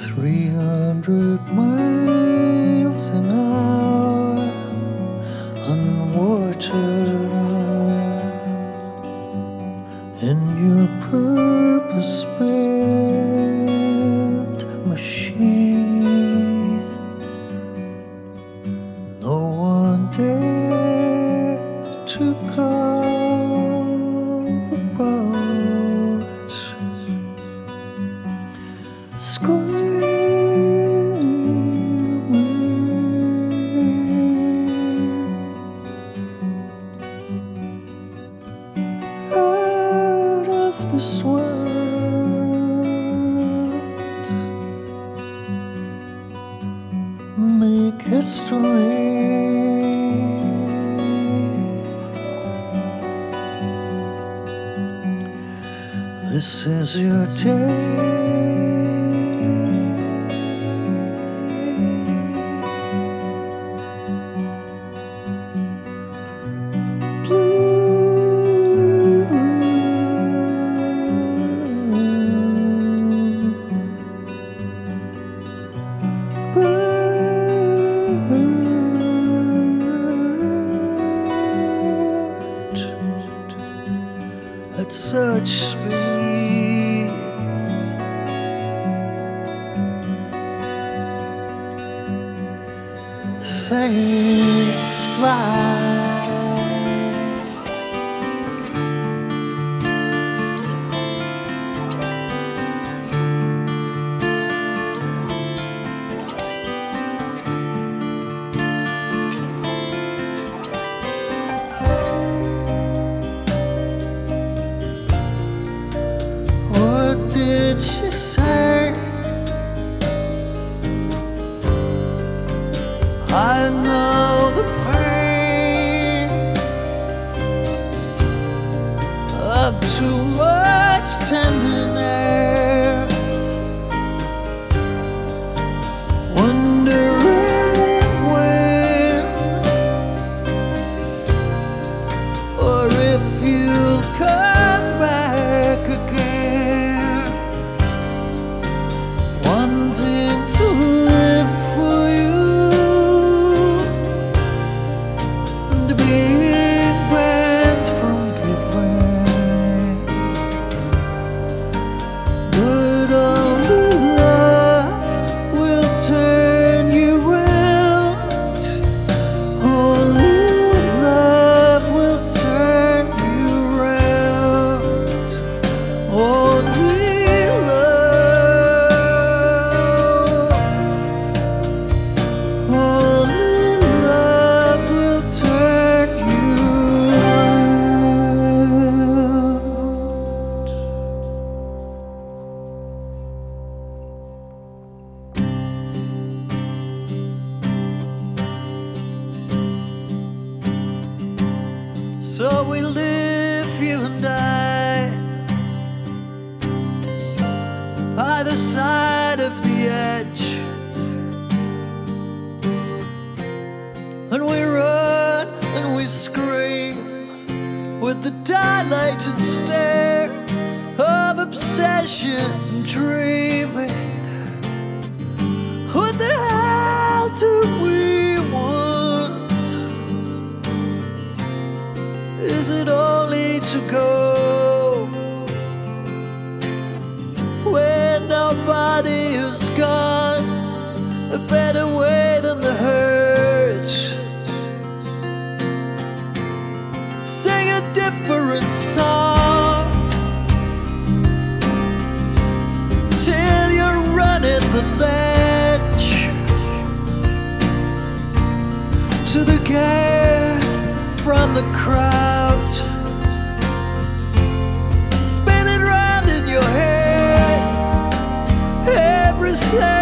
300 miles an hour on water in your purpose built machine. No one dare to come world. Make history. This is your day. Such speed. Saints fly. Too much tenderness. So we live, you and I, by the side of the edge. And we run and we scream with the dilated stare of obsession and dreaming. To go where nobody is gone? A better way than the hurt. Sing a different song till you're running the ledge to the gasp from the crowd. play